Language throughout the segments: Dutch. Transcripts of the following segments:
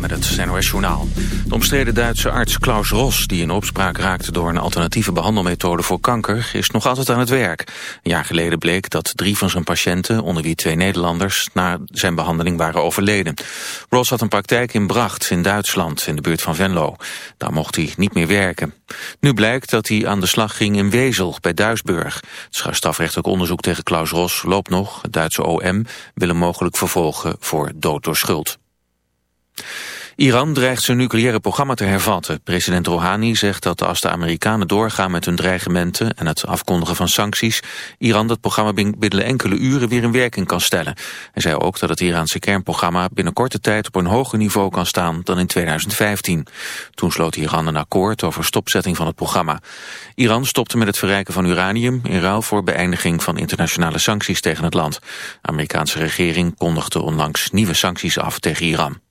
Met het Journaal. De omstreden Duitse arts Klaus Ros, die in opspraak raakte door een alternatieve behandelmethode voor kanker, is nog altijd aan het werk. Een jaar geleden bleek dat drie van zijn patiënten, onder wie twee Nederlanders, na zijn behandeling waren overleden. Ros had een praktijk in Bracht in Duitsland, in de buurt van Venlo. Daar mocht hij niet meer werken. Nu blijkt dat hij aan de slag ging in Wezel, bij Duisburg. Het strafrechtelijk onderzoek tegen Klaus Ros loopt nog. Het Duitse OM wil hem mogelijk vervolgen voor dood door schuld. Iran dreigt zijn nucleaire programma te hervatten. President Rouhani zegt dat als de Amerikanen doorgaan met hun dreigementen en het afkondigen van sancties, Iran dat programma binnen enkele uren weer in werking kan stellen. Hij zei ook dat het Iraanse kernprogramma binnen korte tijd op een hoger niveau kan staan dan in 2015. Toen sloot Iran een akkoord over stopzetting van het programma. Iran stopte met het verrijken van uranium in ruil voor beëindiging van internationale sancties tegen het land. De Amerikaanse regering kondigde onlangs nieuwe sancties af tegen Iran.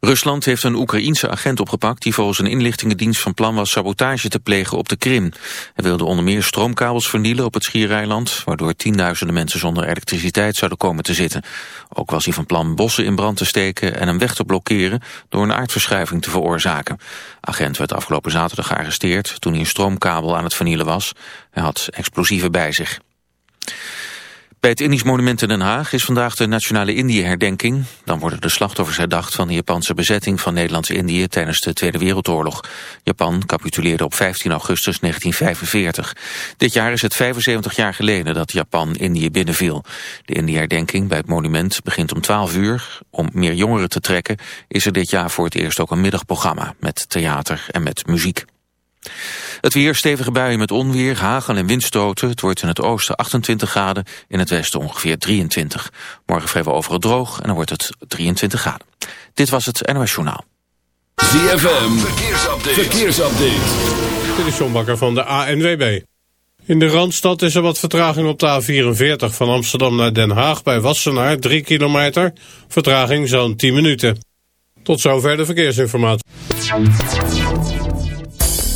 Rusland heeft een Oekraïense agent opgepakt die volgens een inlichtingendienst van plan was sabotage te plegen op de Krim. Hij wilde onder meer stroomkabels vernielen op het Schiereiland, waardoor tienduizenden mensen zonder elektriciteit zouden komen te zitten. Ook was hij van plan bossen in brand te steken en een weg te blokkeren door een aardverschuiving te veroorzaken. Agent werd afgelopen zaterdag gearresteerd toen hij een stroomkabel aan het vernielen was. Hij had explosieven bij zich. Bij het Indisch Monument in Den Haag is vandaag de Nationale Indië-herdenking. Dan worden de slachtoffers herdacht van de Japanse bezetting van Nederlands-Indië tijdens de Tweede Wereldoorlog. Japan capituleerde op 15 augustus 1945. Dit jaar is het 75 jaar geleden dat Japan Indië binnenviel. De Indië-herdenking bij het monument begint om 12 uur. Om meer jongeren te trekken is er dit jaar voor het eerst ook een middagprogramma met theater en met muziek. Het weer, stevige buien met onweer, hagel en windstoten. Het wordt in het oosten 28 graden, in het westen ongeveer 23. Morgen vrijwel overal droog en dan wordt het 23 graden. Dit was het NOS Journaal. ZFM, verkeersupdate. verkeersupdate. Dit is John Bakker van de ANWB. In de Randstad is er wat vertraging op de A44 van Amsterdam naar Den Haag bij Wassenaar, 3 kilometer. Vertraging zo'n 10 minuten. Tot zover de verkeersinformatie.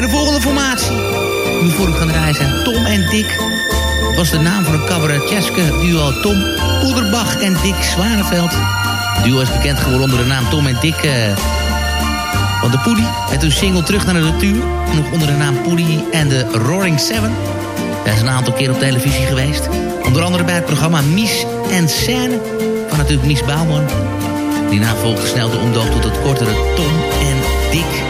En de volgende formatie. Die voor u gaan draaien zijn Tom en Dick. Dat was de naam van een cabaretjeske duo Tom Poederbach en Dick Zwaneveld. Het duo is bekend geworden onder de naam Tom en Dick eh, van de Poedie. Met hun single Terug naar de Natuur. Nog onder de naam Poedie en de Roaring Seven. Hij is een aantal keer op televisie geweest. Onder andere bij het programma Mies en Scène. Van natuurlijk Mies Bouwman. Die na volgde snel de omdoop tot het kortere Tom en Dick.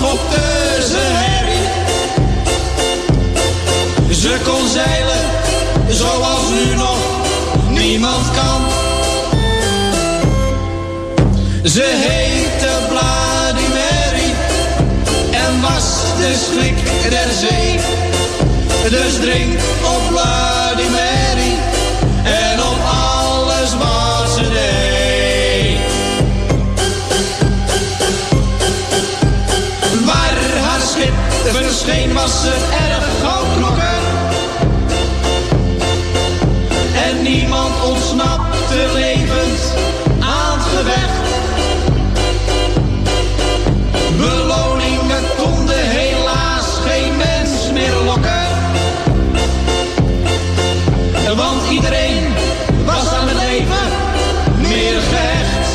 Schopte ze herrie. Ze kon zeilen zoals nu nog niemand kan. Ze heette Mary en was de schrik der zee. Dus drink op Bloody scheen was een erg goudklokker. En niemand ontsnapte levend aan het gevecht. Beloningen konden helaas geen mens meer lokken. Want iedereen was aan het leven meer gehecht.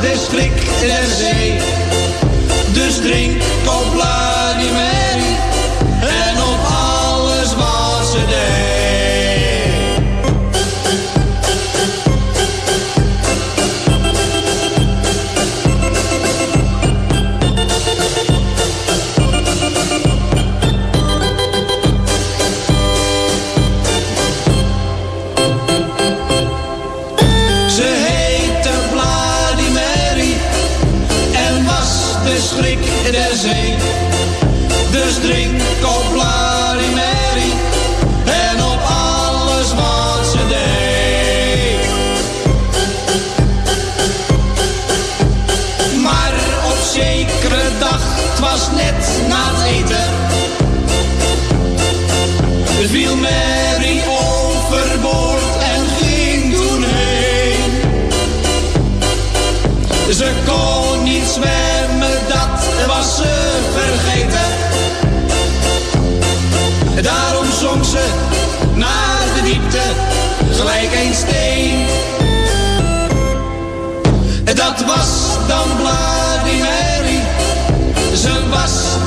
de der zee. Dus drink op.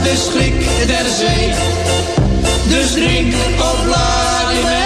de schrik der zee. Dus drink op Vladimir.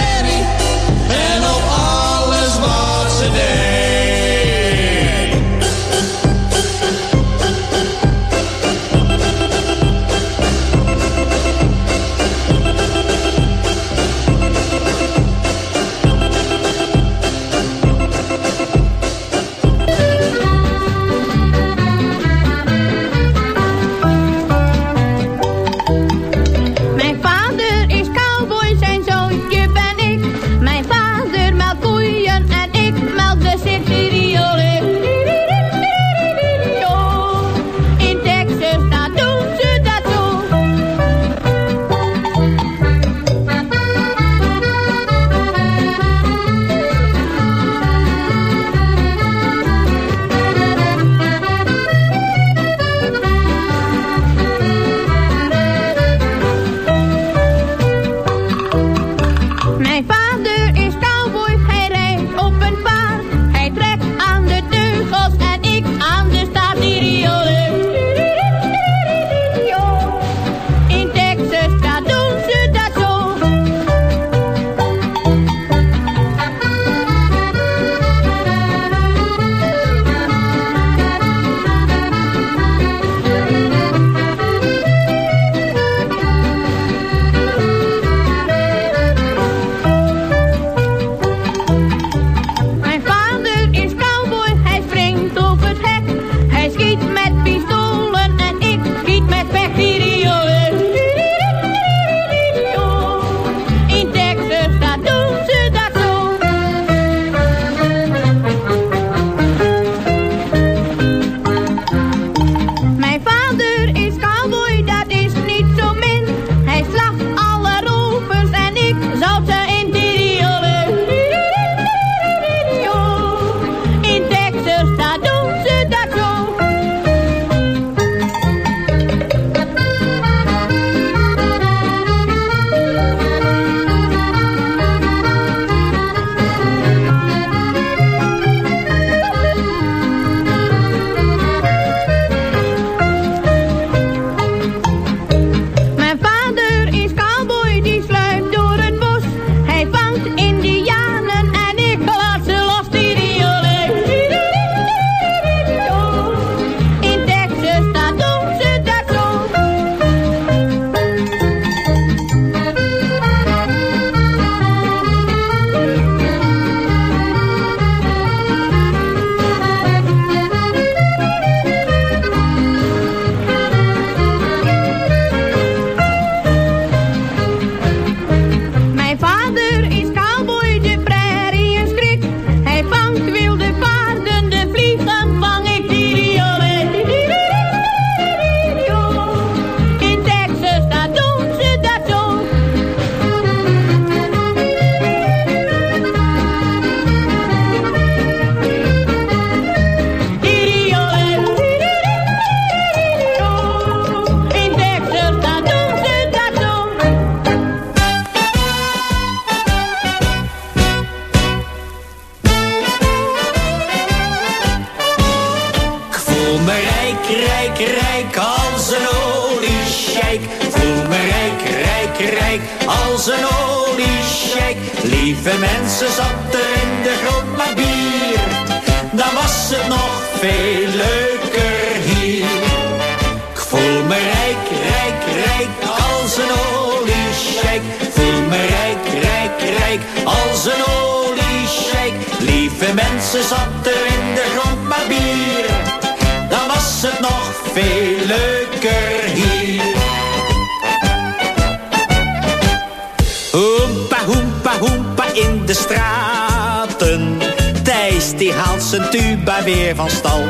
Van stal.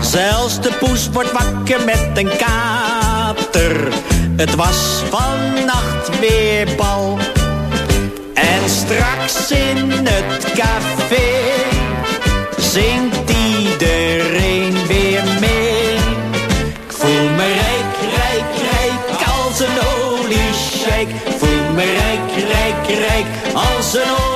Zelfs de poes wordt wakker met een kater. Het was vannacht weer bal. En straks in het café zingt iedereen weer mee. Ik voel me rijk, rijk, rijk als een oliesjek. Voel me rijk, rijk, rijk als een.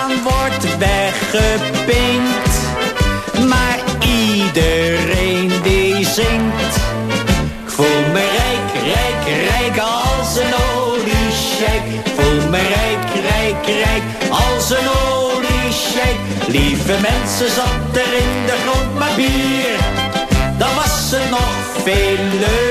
wordt weggepinkt. Maar iedereen die zingt. Ik voel me rijk, rijk, rijk als een oliesjek. Voel me rijk, rijk, rijk als een oliesjek. Lieve mensen, zat er in de grond maar bier. Dan was het nog veel leuker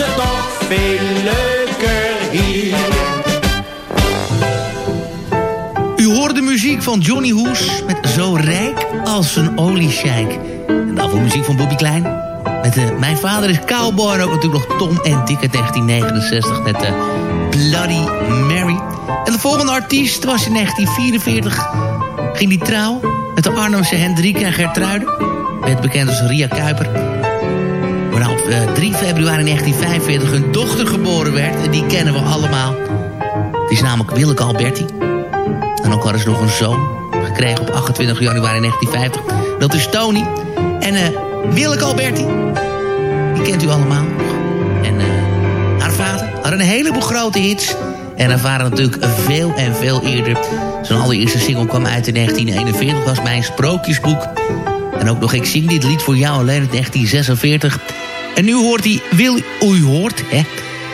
het nog veel leuker hier. U hoorde de muziek van Johnny Hoes met Zo rijk als een oliesjijk. En daarvoor muziek van Bobby Klein. Met eh, Mijn vader is cowboy en ook natuurlijk nog Tom en Dick uit 1969 met de Bloody Mary. En de volgende artiest was in 1944. Ging die trouw met de Arnhemse en Gertruide. Werd bekend als Ria Kuiper. Waarna op eh, 3 februari 1945 hun dochter geboren werd. En die kennen we allemaal. Die is namelijk Willeke Alberti. En ook hadden ze nog een zoon gekregen op 28 januari 1950. Dat is Tony. En eh Willeke Alberti, die kent u allemaal. En eh, haar vader had een heleboel grote hits. En haar vader natuurlijk veel en veel eerder. Zijn allereerste single kwam uit in 1941, was mijn sprookjesboek. En ook nog Ik zing dit lied voor jou alleen in 1946. En nu hoort hij, Wil, u hoort, hè,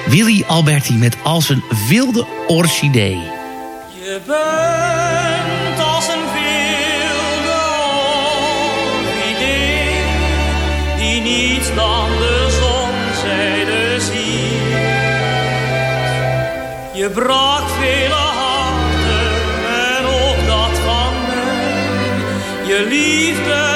Willy Alberti met Als een wilde orchidee. Je bent als een wilde orchidee die niets dan de zonzijde ziet. Je bracht vele harten en ook dat van mij. Je liefde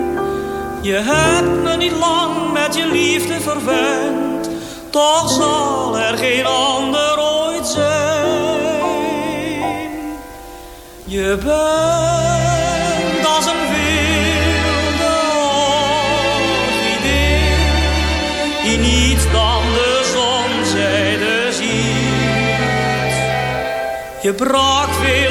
je hebt me niet lang met je liefde verwend. Toch zal er geen ander ooit zijn. Je bent als een wilde orchidee. Die niet dan de zonzijde ziet. Je brak vele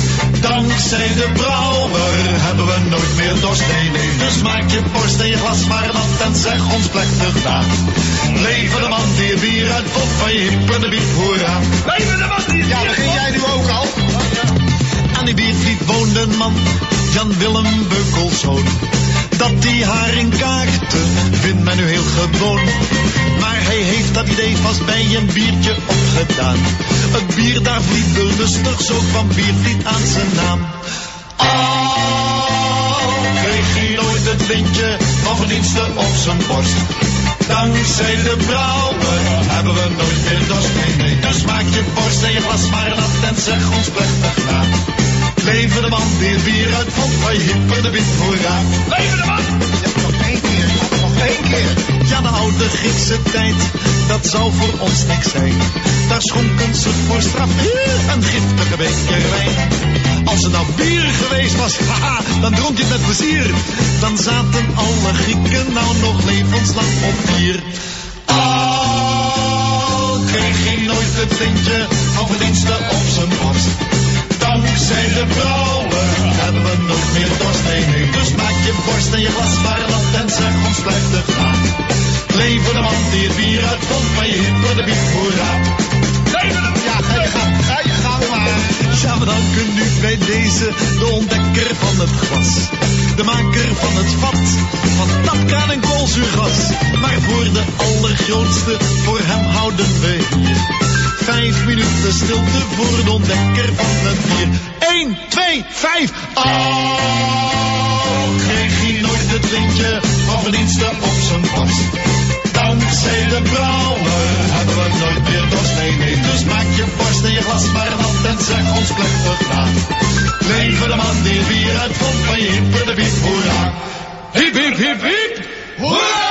Dankzij de brouwer hebben we nooit meer dorst. Nee, nee, dus maak je borst en je glas maar nat en zeg ons plechtig na. Leven de man die het bier uitvond van je hip en de hoera. Leven de man die het Ja, begin van. jij nu ook al? Aan die biervliet woonde een man, Jan Willem Beukelszoon. Dat die haring kaakte, vindt men nu heel gewoon. Maar hij heeft dat idee vast bij een biertje opgedaan. Het bier daar vliet lustig, zo kwam biervliet aan zijn naam. Al kreeg hij nooit het lintje van verdiensten op zijn borst. Dankzij de brouwer hebben we nooit meer dorst. Nee, nee, dus maak je borst en je glas maar nat en zeg ons plechtig na. Leven de man het bier uitvond van je hipper de wit hoera. Leven de man. Nog één keer, nog één keer. Ja, de oude Griekse tijd, dat zou voor ons niks zijn. Daar schonken ze voor straf een giftige beker wijn. Als het nou bier geweest was, haha, dan dronk je het met plezier. Dan zaten alle Grieken nou nog levenslang op bier. Al kreeg hij nooit het tintje van verdiensten op zijn hebben we nooit meer dorst. Nee, dus maak je borst en je glas maar nat en zeg ons plechtig na. Leven de man die het bier uitvond van je hipper de biep, hoera. Leven de. Ja, ga je gang, ga je gang maar. Ja, we danken nu bij deze de ontdekker van het glas. De maker van het vat, van tapkraan en koolzuurgas. Maar voor de allergrootste, voor hem houden we hier. Vijf minuten stilte voor de ontdekker van het bier. 1, 2, 5. Oh, kreeg hij nooit het lintje van verdiensten op zijn borst. Dankzij de brouwer hebben we nooit meer dorst. Nee, nee, dus maak je borst en je glas maar nat en zeg ons plechtig na. Leven de man die bier uitvond van je hip de biep, hoera. Hip, hip, hip, hip, hoera!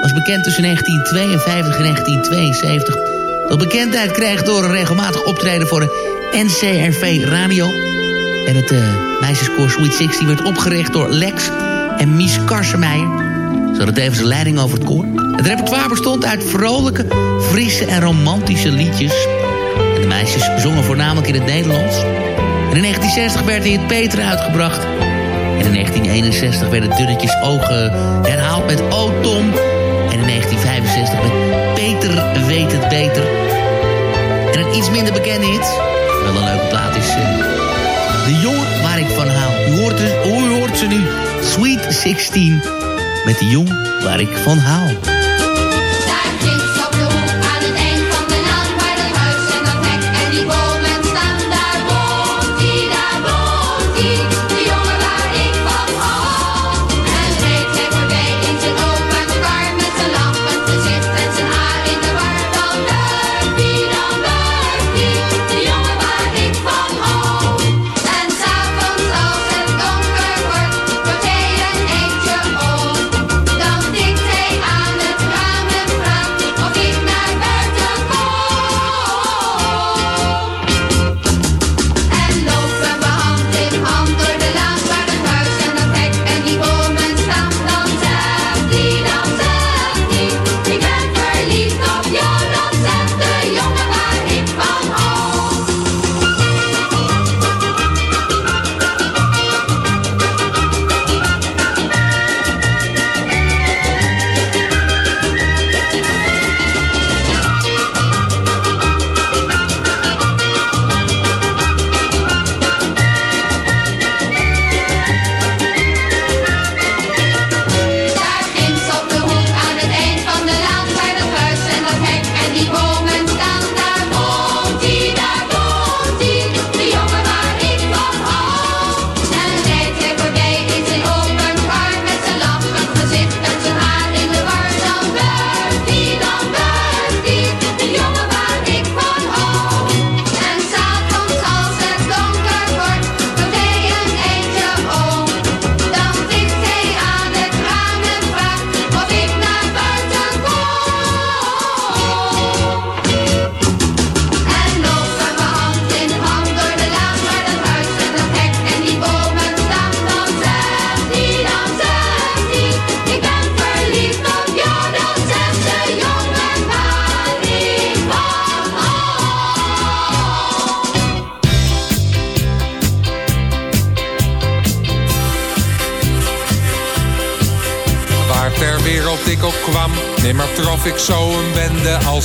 was bekend tussen 1952 en 1972. Dat bekendheid kreeg door een regelmatig optreden voor de NCRV Radio. En het uh, meisjeskoor Sweet 16 werd opgericht door Lex en Mies Karsemeijer. Ze hadden tevens leiding over het koor. Het repertoire bestond uit vrolijke, frisse en romantische liedjes. En de meisjes zongen voornamelijk in het Nederlands. En in 1960 werd hij het Peter uitgebracht. En in 1961 werden Dunnetjes Ogen herhaald met O Tom... En in 1965 met Peter weet het beter. En een iets minder bekende hit, wel een leuke plaat is... Uh, de jongen waar ik van hou. U hoort, ze nu. Sweet 16 met de jongen waar ik van hou.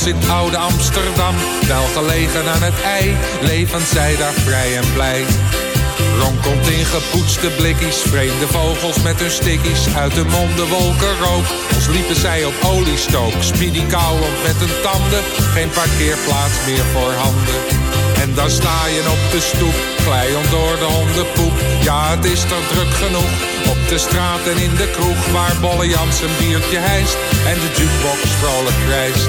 In oude Amsterdam. Wel gelegen aan het ei, levend zij daar vrij en blij. Ronkelt in gepoetste blikkies, vreemde vogels met hun stickies. Uit de monden wolken rook, als liepen zij op oliestook. Speedy kauwend met hun tanden, geen parkeerplaats meer voor handen. En dan sta je op de stoep, glijend door de hondenpoep. Ja, het is toch druk genoeg, op de straat en in de kroeg. Waar Bolle Jans een biertje hijst en de jukebox vrolijk krijst.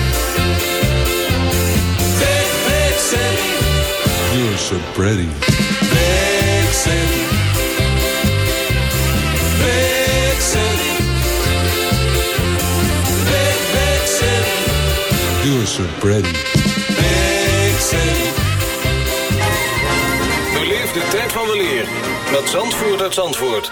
You're so pretty. Big city. Big city. Big, big city. You're so pretty. Big city. Beleef de tijd van de leer met Zandvoort uit Zandvoort.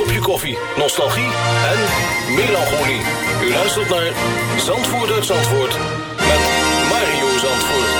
koffie, nostalgie en melancholie. U luistert naar Zandvoort uit Zandvoort met Mario Zandvoort.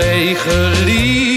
Twee geliefden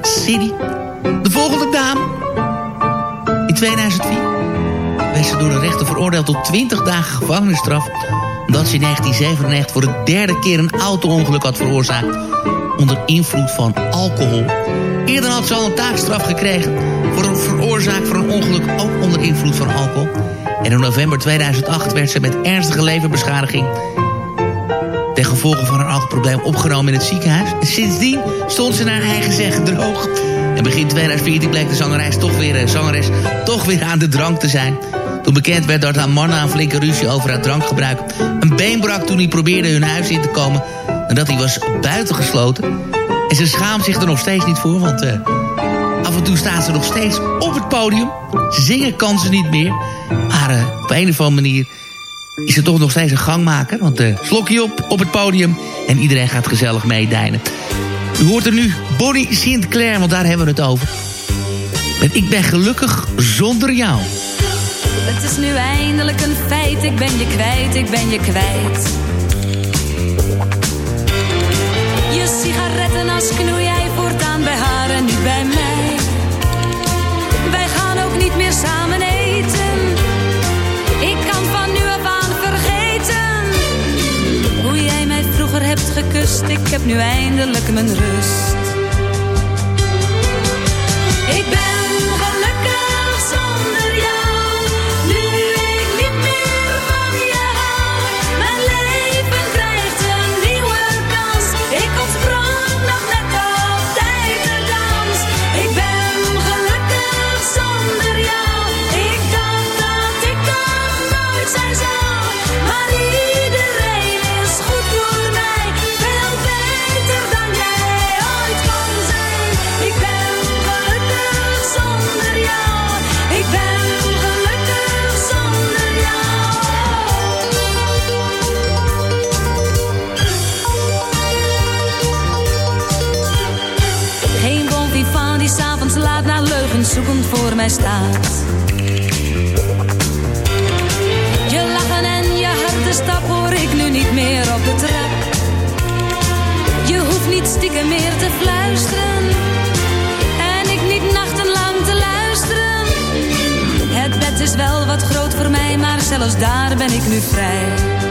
City. De volgende dame. In 2004 werd ze door de rechter veroordeeld tot 20 dagen gevangenisstraf... omdat ze in 1997 voor de derde keer een auto-ongeluk had veroorzaakt... onder invloed van alcohol. Eerder had ze al een taakstraf gekregen... voor een veroorzaak van een ongeluk ook onder invloed van alcohol... En in november 2008 werd ze met ernstige leverbeschadiging... ten gevolge van een alcoholprobleem opgenomen in het ziekenhuis. En sindsdien stond ze naar eigen zeggen droog. En begin 2014 bleek de zangeres toch weer, eh, zangeres toch weer aan de drank te zijn. Toen bekend werd dat haar man een flinke ruzie over haar drankgebruik... een been brak toen hij probeerde hun huis in te komen... en dat hij was buitengesloten. En ze schaamt zich er nog steeds niet voor, want... eh, Af en toe staat ze nog steeds op het podium. Zingen kan ze niet meer. Maar eh, op een of andere manier is ze toch nog steeds een gangmaker. Want uh, slokje op op het podium en iedereen gaat gezellig meedijnen. U hoort er nu Bonnie Sinclair, want daar hebben we het over. En ik ben gelukkig zonder jou. Het is nu eindelijk een feit, ik ben je kwijt, ik ben je kwijt. Je sigarettenas knoei jij voortaan bij haar en niet bij mij. Wij gaan ook niet meer samen eten. Ik heb nu eindelijk mijn rust. Ik ben gelukkig zonder jou. zoekend voor mij staat. Je lachen en je harte stap hoor ik nu niet meer op de trap. Je hoeft niet stiekem meer te fluisteren. En ik niet nachtenlang te luisteren. Het bed is wel wat groot voor mij, maar zelfs daar ben ik nu vrij.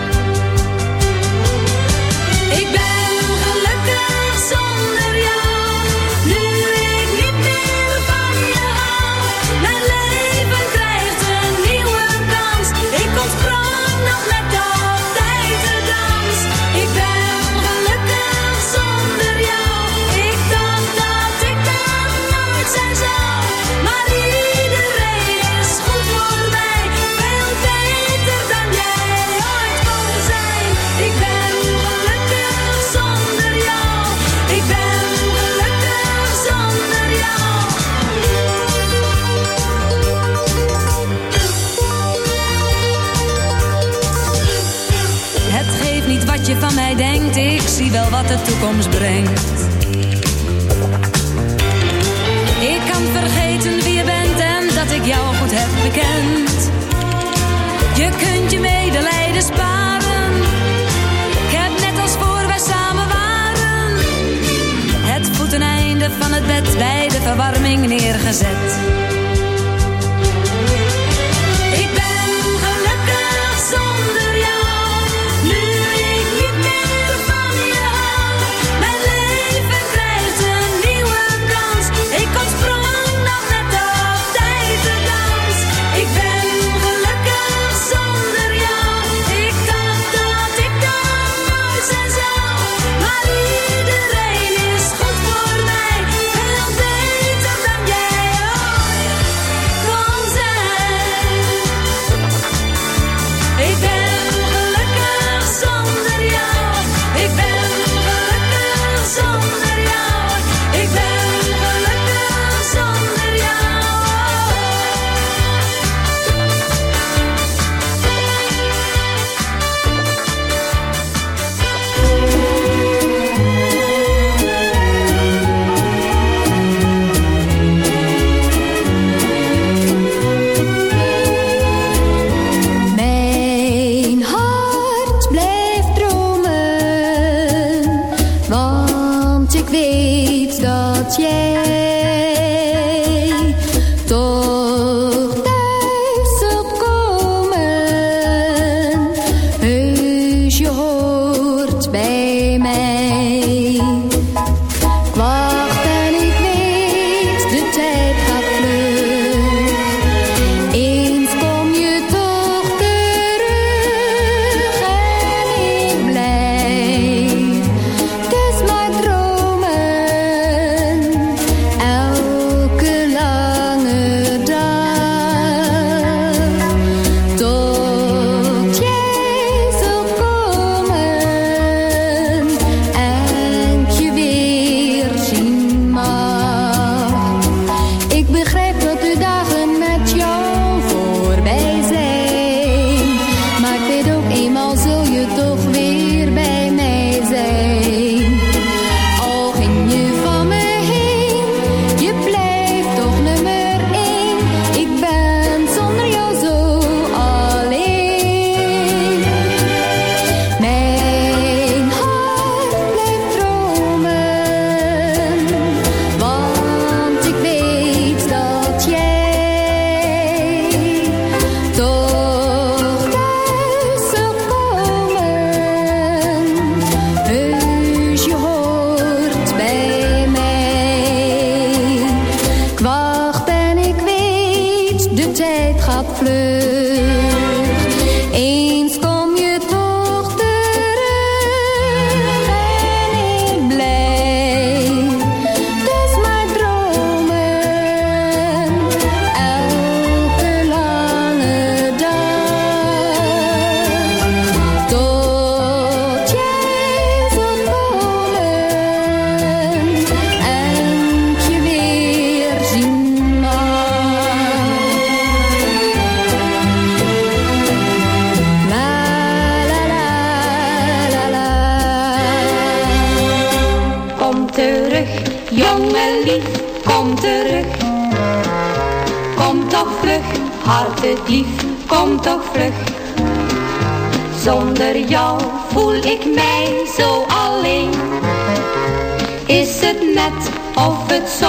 wat de toekomst brengt. Ik kan vergeten wie je bent en dat ik jou goed heb bekend. Je kunt je medelijden sparen. Ik heb net als voor wij samen waren. Het voeteneinde van het bed bij de verwarming neergezet.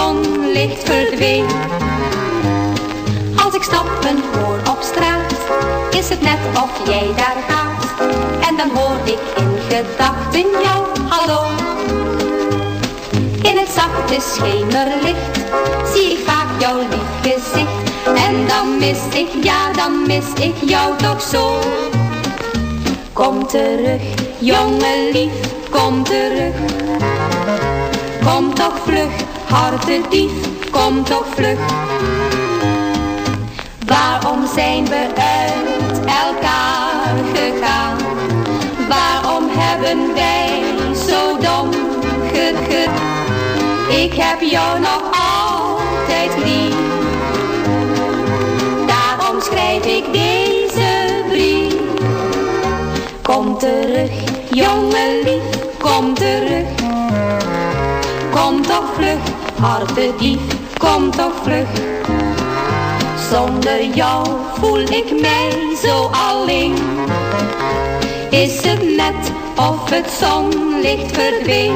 Zonlicht verdween? Als ik stappen hoor op straat, is het net of jij daar gaat. En dan hoor ik in gedachten jou, hallo. In het zachte schemerlicht zie ik vaak jouw lief gezicht. En dan mis ik, ja dan mis ik jou toch zo. Kom terug, jongen lief, kom terug. Kom toch vlug, hartedief, kom toch vlug. Waarom zijn we uit elkaar gegaan? Waarom hebben wij zo dom gegut? Ik heb jou nog altijd lief. Daarom schrijf ik deze brief. Kom terug, jongen lief, kom terug. Kom toch vlug, hartedief, kom toch vlug. Zonder jou voel ik mij zo alleen. Is het net of het zonlicht verdween?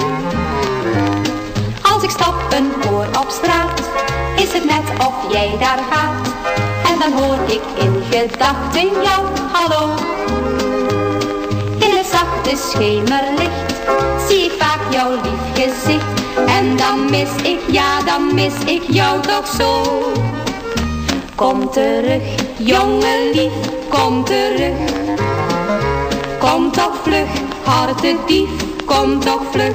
Als ik stappen hoor op straat, is het net of jij daar gaat. En dan hoor ik in gedachten jou, hallo. In het zachte schemerlicht zie vaak jouw lief gezicht. En dan mis ik, ja dan mis ik jou toch zo. Kom terug, jongen lief, kom terug. Kom toch vlug, hartedief, kom toch vlug.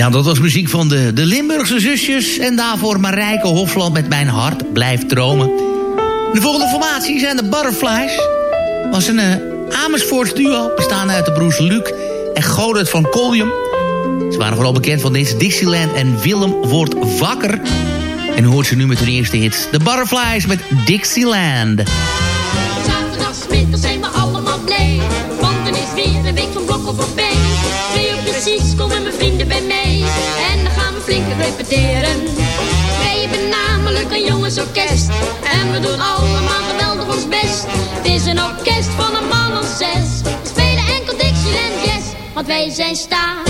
Ja, dat was muziek van de, de Limburgse zusjes. En daarvoor Marijke Hofland met Mijn Hart Blijft Dromen. De volgende formatie zijn de Butterflies. was een uh, Amersfoort duo, bestaande uit de broers Luc en Godert van Collium. Ze waren vooral bekend van deze Dixieland en Willem wordt wakker. En hoort ze nu met hun eerste hits. De Butterflies met Dixieland. Week van blokken voorbij. Twee uur precies komen mijn vrienden bij mij. En dan gaan we flink repeteren. Wij hebben namelijk een jongensorkest. En we doen allemaal geweldig ons best. Het is een orkest van een man of zes. We spelen enkel Dixieland Yes. Want wij zijn stapel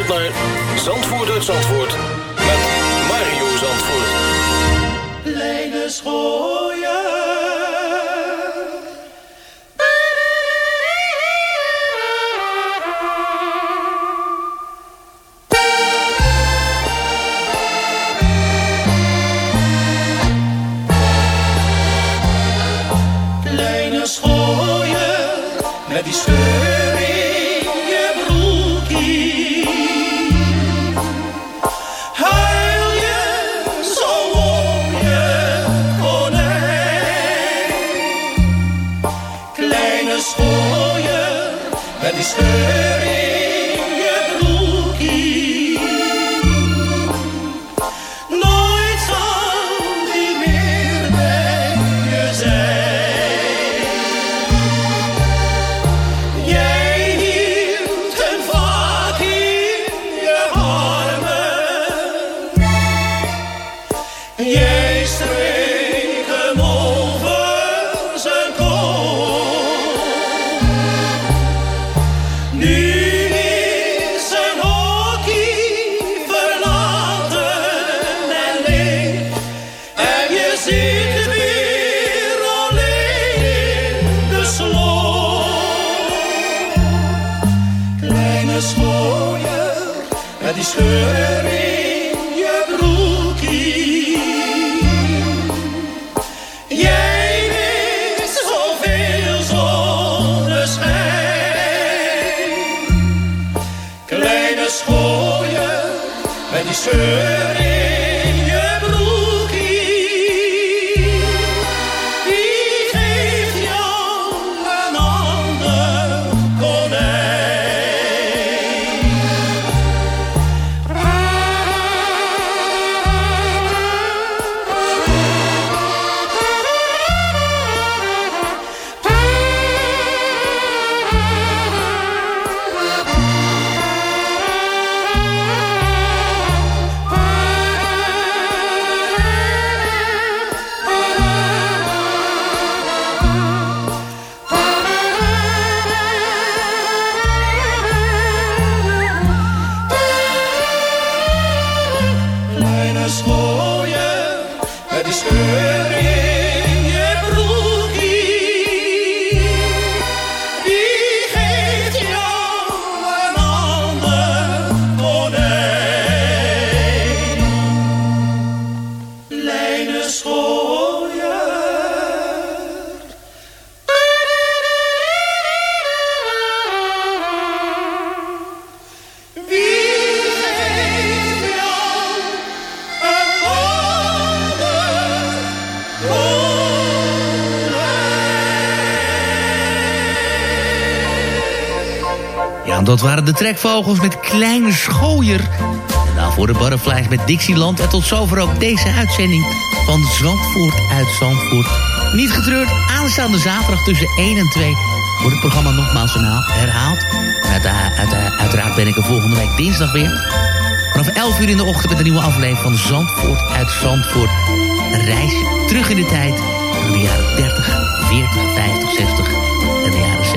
naar Zandvoort uit Zandvoort met Mario Zandvoort. Kleine schooier. Dat waren de trekvogels met Kleine Schooier. En daarvoor de Butterflies met Dixieland. En tot zover ook deze uitzending van Zandvoort uit Zandvoort. Niet getreurd, aanstaande zaterdag tussen 1 en 2 wordt het programma nogmaals herhaald. uiteraard ben ik er volgende week dinsdag weer. Vanaf 11 uur in de ochtend met een nieuwe aflevering van Zandvoort uit Zandvoort. Een reisje terug in de tijd naar de jaren 30, 40, 50, 60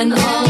Bravoure en